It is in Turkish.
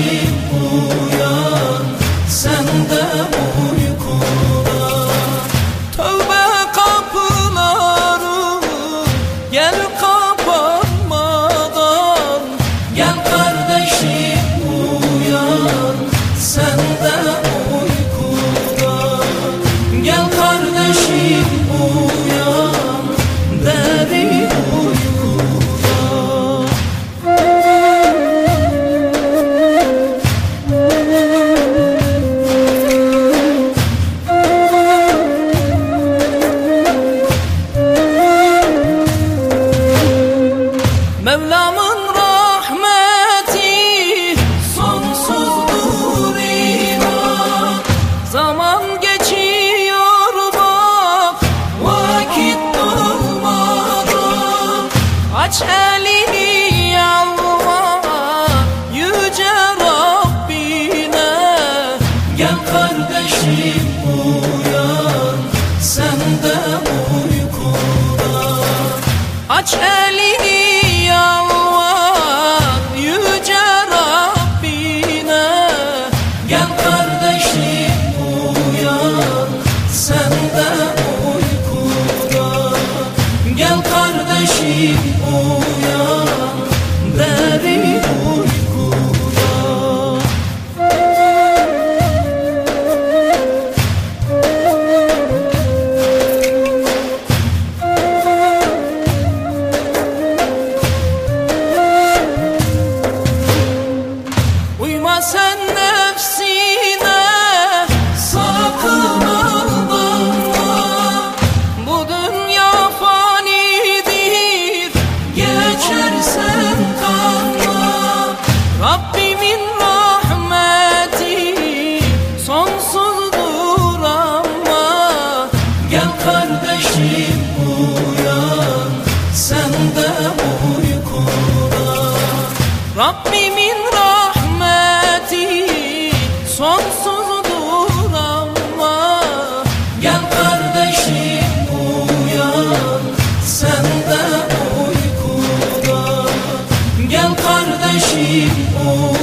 You. Mevlamın rahmeti sonsuzdur inan. Zaman geçiyor bak vakit durmadan. Aç elini yalva yüce Rabbine. Gel kardeşim uyan sen de uykuda Aç elini Rabbimin rahmeti sonsuzdur ama Gel kardeşim uyan sen de uykuna. Rabbimin rahmeti sonsuzdur ama Gel kardeşim comigo.